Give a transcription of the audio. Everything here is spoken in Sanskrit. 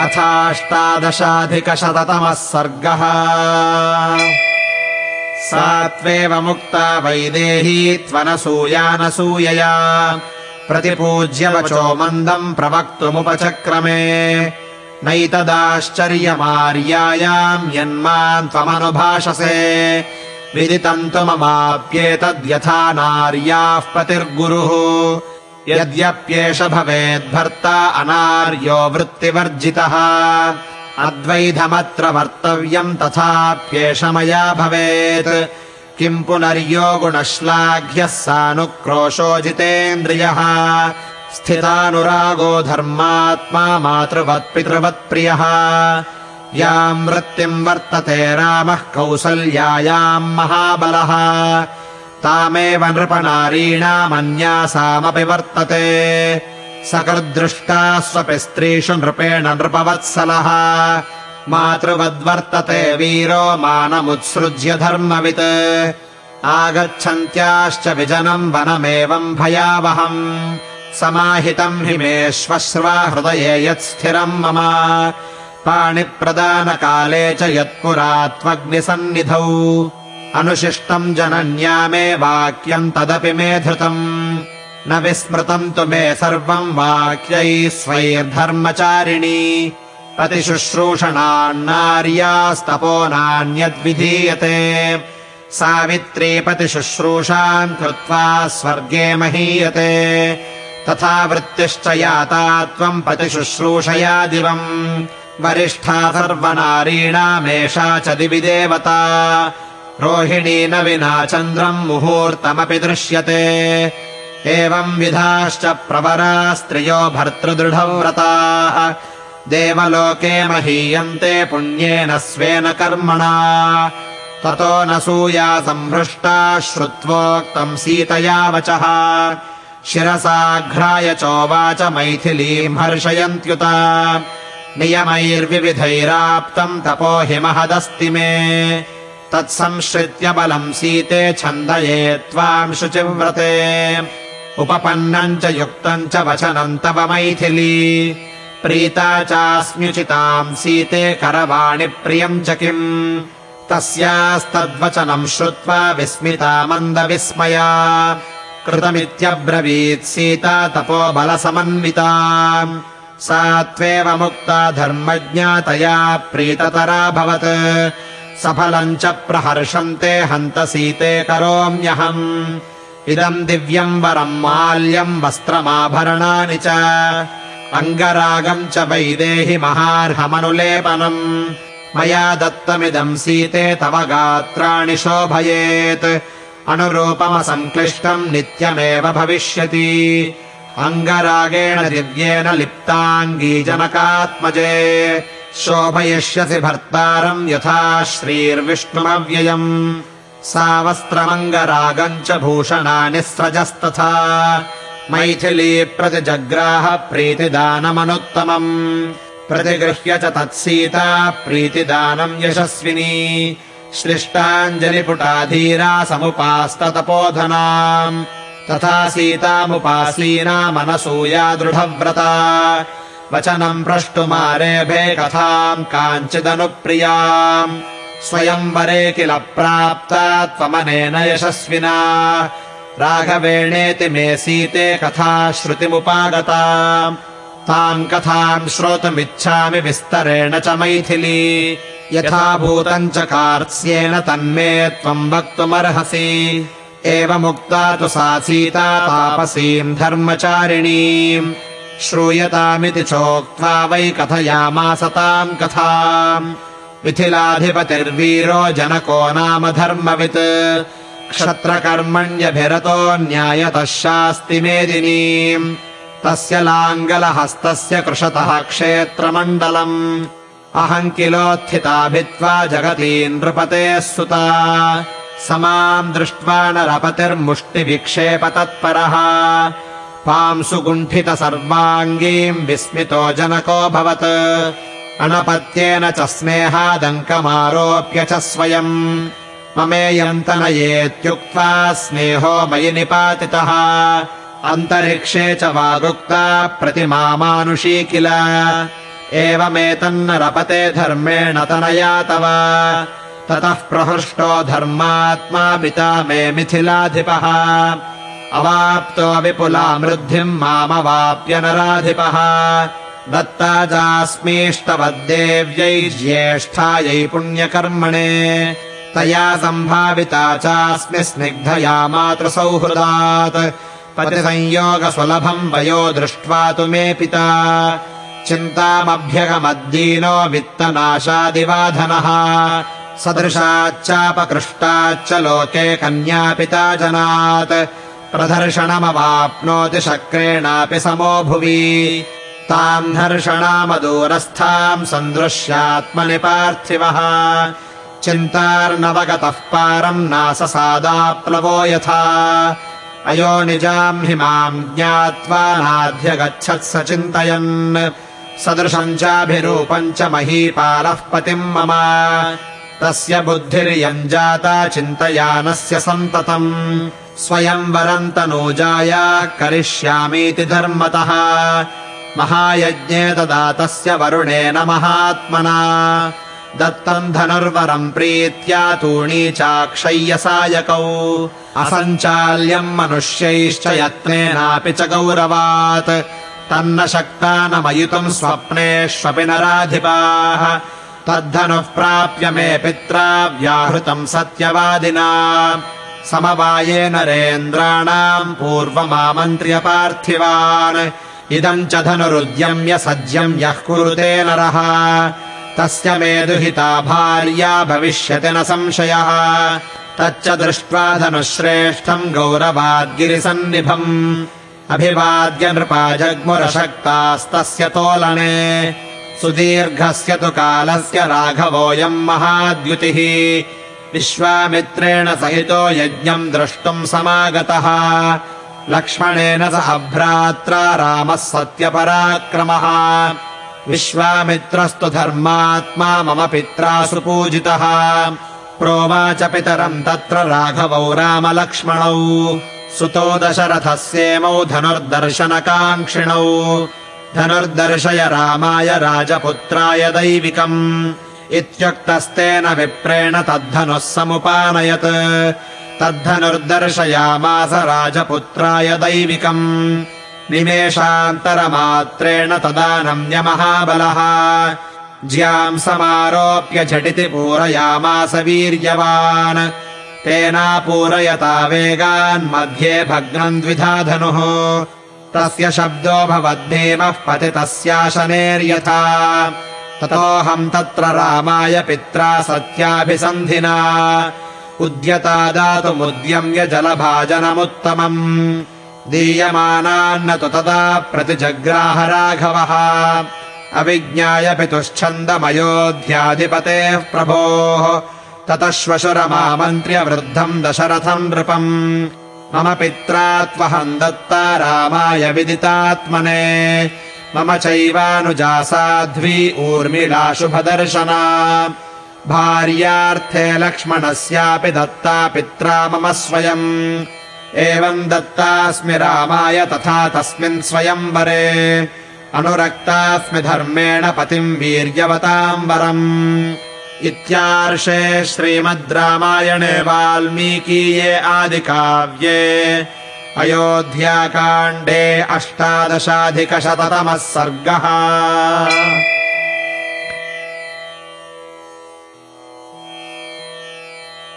अथाष्टादशाधिकशततमः सर्गः। सा त्वेव मुक्ता वैदेही त्वनसूयानसूयया। प्रतिपूज्य वचो मन्दम् प्रवक्तुमुपचक्रमे। नैतदाश्चर्यमार्यायाम् यन्माम् त्वमनुभाषसे। विदितम् तु ममाप्येतद्यथा नार्याः पतिर्गुरुः यद्यप्येष भवेद्भर्ता अनार्यो वृत्तिवर्जितः। अद्वैधमत्र वर्तव्यम् तथाप्येष मया भवेत्। किम् पुनर्यो गुणश्लाघ्यः सानुक्रोशो जितेन्द्रियः। स्थितानुरागो धर्मात्मा मातृवत्पितृवत्प्रियः। याम् वृत्तिम् वर्तते रामः कौसल्यायाम् महाबलः तामेव नृपनारीणामन्यासामपि वर्तते। सकर्दृष्टा स्वपि स्त्रीषु नृपेण नृपवत्सलः। मातृवद्वर्तते वीरो मानमुत्सृज्य धर्मवित्। आगच्छन्त्याश्च विजनम् वनमेवम् भयावहम्। समाहितम् हि मे श्वश्रवा हृदये यत्स्थिरम् मम। पाणिप्रदानकाले च यत्पुरा त्वग्निसन्निधौ अनुशिष्टम् जनन्या मे वाक्यम् तदपि मे धृतम्। न विस्मृतम् तु मे सर्वम् वाक्यैः स्वैर्धर्मचारिणी। पतिशुश्रूषणान्नार्यास्तपो नान्यद्विधीयते। सावित्रीपतिशुश्रूषाम् कृत्वा स्वर्गे महीयते। तथा वृत्तिश्च याता त्वम् पतिशुश्रूषया दिवम्। वरिष्ठा सर्वनारीणामेषा च दिवि देवता रोहिणी न विना चन्द्रम् मुहूर्तमपि दृश्यते। एवम् विधाश्च प्रवरा स्त्रियो भर्तृदृढव्रताः। देवलोके महीयन्ते पुण्येन स्वेन कर्मणा। ततो न सूया सम्भृष्टा श्रुत्वोक्तम् सीतया वचः। शिरसाघ्राय चोवाच मैथिलीम् हर्षयन्त्युत। नियमैर्विविधैराप्तम् तपो हि महदस्ति मे तत्संश्रित्य बलम् सीते छन्दये त्वाम् शुचिव्रते। उपपन्नम् च युक्तम् च वचनम् तव मैथिली। प्रीता चास्म्युचिताम् सीते करवाणि प्रियम् च किम्। तस्यास्तद्वचनम् श्रुत्वा विस्मिता मन्दविस्मया। कृतमित्यब्रवीत् सीता तपो बलसमन्विता सा त्वेव मुक्ता धर्मज्ञातया प्रीततराभवत् सफलम् च प्रहर्षन्ते हन्त सीते करोम्यहम्। इदम् दिव्यम् वरम् माल्यम् वस्त्रमाभरणानि च। अङ्गरागम् च वैदेहि महार्हमनुलेपनम्। मया दत्तमिदम् सीते तव गात्राणि शोभयेत्। अनुरूपमसङ्क्लिष्टम् नित्यमेव भविष्यति। अङ्गरागेण दिव्येन लिप्ताङ्गी जनकात्मजे शोभयिष्यसि भर्तारम् यथा श्रीर्विष्णुमव्ययम्। सा वस्त्रमङ्गरागम् च भूषणानि स्रजस्तथा। मैथिली प्रतिजग्राह प्रीतिदानमनुत्तमम्। प्रतिगृह्य च तत्सीता प्रीतिदानम् यशस्विनी। श्लिष्टाञ्जलिपुटाधीरा समुपास्ततपोधनाम्। तथा सीतामुपासीना मनसूया दृढव्रता वचनम् प्रष्टुमारेभे कथाम् काञ्चिदनुप्रियाम्। स्वयंवरे किल प्राप्ता त्वमनेन यशस्विना। राघवेणेति मे सीते कथा श्रुतिमुपागता ताम् कथाम् श्रोतुमिच्छामि विस्तरेण च मैथिली। यथा भूतम् च कार्त्स्येन तन्मे त्वम् वक्तुमर्हसि। एवमुक्ता तु सा सीता तापसीम् धर्मचारिणीम् श्रूयतामिति चोक्त्वा वै कथयामास ताम् कथाम्। मिथिलाधिपतिर्वीरो जनको नाम धर्मवित्। क्षत्रकर्मण्यभिरतो न्यायतः शास्ति मेदिनीम्। तस्य लाङ्गलहस्तस्य कृशतः क्षेत्रमण्डलम्। अहम् किलोत्थिता भित्त्वा जगती नृपतेः सुता। स माम् दृष्ट्वा नरपतिर्मुष्टिविक्षेप तत्परः पांसु गुण्ठित सर्वाङ्गीम् विस्मितो जनकोऽभवत् अनपत्येन च स्नेहादङ्कमारोप्य च स्वयम् ममेयम् तनयेत्युक्त्वा स्नेहो मयि निपातितः। अन्तरिक्षे च वागुक्ता प्रतिमा मानुषी किल। एवमेतन्नरपते धर्मेण तनया तव। ततः प्रहृष्टो धर्मात्मा पिता मे मिथिलाधिपः अवाप्तो विपुलामृद्धिम् मामवाप्य नराधिपः। दत्ता चास्मीष्टवद्देव्यै ज्येष्ठायै पुण्यकर्मणे। तया सम्भाविता चास्मि स्निग्धया मातृसौहृदात्। पतिसंयोगसुलभम् वयो दृष्ट्वा तु मे पिता। चिन्तामभ्यगमद्दीनो वित्तनाशादिवाधनः। सदृशाच्चापकृष्टाच्च लोके कन्यापिता जनात् प्रदर्शनमवाप्नोति शक्रेणापि समो भुवि। ताम् धर्षणामदूरस्थाम् सन्दृश्यात्मनि पार्थिवः। चिन्तार्नवगतः पारम् नाससादाप्लवो यथा। अयो निजाम् हि माम् ज्ञात्वा नाध्यगच्छत्स चिन्तयन्। सदृशम् चाभिरूपम् च महीपालः पतिम् मम। तस्य बुद्धिरियम् जाता चिन्तयानस्य सन्ततम् स्वयम् तनूजाया करिष्यामीति धर्मतः। महायज्ञे तदा तस्य वरुणेन महात्मना। दत्तम् धनुर्वरम् प्रीत्या तूणी चाक्षय्यसायकौ असञ्चाल्यम् मनुष्यैश्च यत्नेनापि च गौरवात्। तन्न शक्ता न मयुतम् स्वप्नेष्वपि नराधिपाः। तद्धनुः प्राप्य मे पित्रा व्याहृतम् सत्यवादिना समवाये नरेन्द्राणाम् पूर्वमामन्त्र्य पार्थिवान् इदम् च धनुरुद्यम्य सज्यम् यः कुरुते नरः। तस्य मे दुहिता भार्या भविष्यति न संशयः। तच्च दृष्ट्वा धनुश्रेष्ठम् गौरवाद्गिरिसन्निभम्। अभिवाद्य नृपा जग्मुरशक्तास्तस्य तोलने। सुदीर्घस्य तु कालस्य राघवोऽयम् महाद्युतिः विश्वामित्रेण सहितो यज्ञम् द्रष्टुम् समागतः। लक्ष्मणेन सह भ्रात्रा रामः सत्यपराक्रमः। विश्वामित्रस्तु धर्मात्मा मम पित्रा सुपूजितः प्रोवाच पितरम् तत्र राघवौ रामलक्ष्मणौ। सुतो दशरथस्येमौ धनुर्दर्शनकाङ्क्षिणौ। धनुर्दर्शय रामाय राजपुत्राय दैविकम् इत्युक्तस्तेन विप्रेण तद्धनुः समुपानयत्। तद्धनुर्दर्शयामास राजपुत्राय दैविकम्। निमेषान्तरमात्रेण तदानम्यमहाबलः ज्याम् समारोप्य झटिति पूरयामास वीर्यवान्। तेनापूरयता वेगान्मध्ये भग्नम् द्विधा धनुः तस्य शब्दो भवद्भीमः पतितस्याशनेर्यथा ततोऽहम् तत्र रामाय पित्रा सत्याभिसन्धिना। उद्यता दातुमुद्यम्य जलभाजनमुत्तमम्। दीयमानान्न तु तदा प्रतिजग्राह राघवः अविज्ञाय पितुश्छन्दमयोध्याधिपतेः प्रभोः। ततः श्वशुरमामन्त्र्य वृद्धम् दशरथम् नृपम्। मम पित्रा त्वहम् दत्ता रामाय विदितात्मने मम चैवानुजा साध्वी ऊर्मिलाशुभदर्शना। भार्यार्थे लक्ष्मणस्यापि दत्ता पित्रा मम स्वयम्। एवम् दत्तास्मि रामाय तथा तस्मिन् स्वयंवरे। अनुरक्तास्मि धर्मेण पतिम् वीर्यवताम् वरम् इत्यार्षे श्रीमद् रामायणे वाल्मीकीये आदिकाव्ये अयोध्याकाण्डे अष्टादशाधिकशततमः सर्गः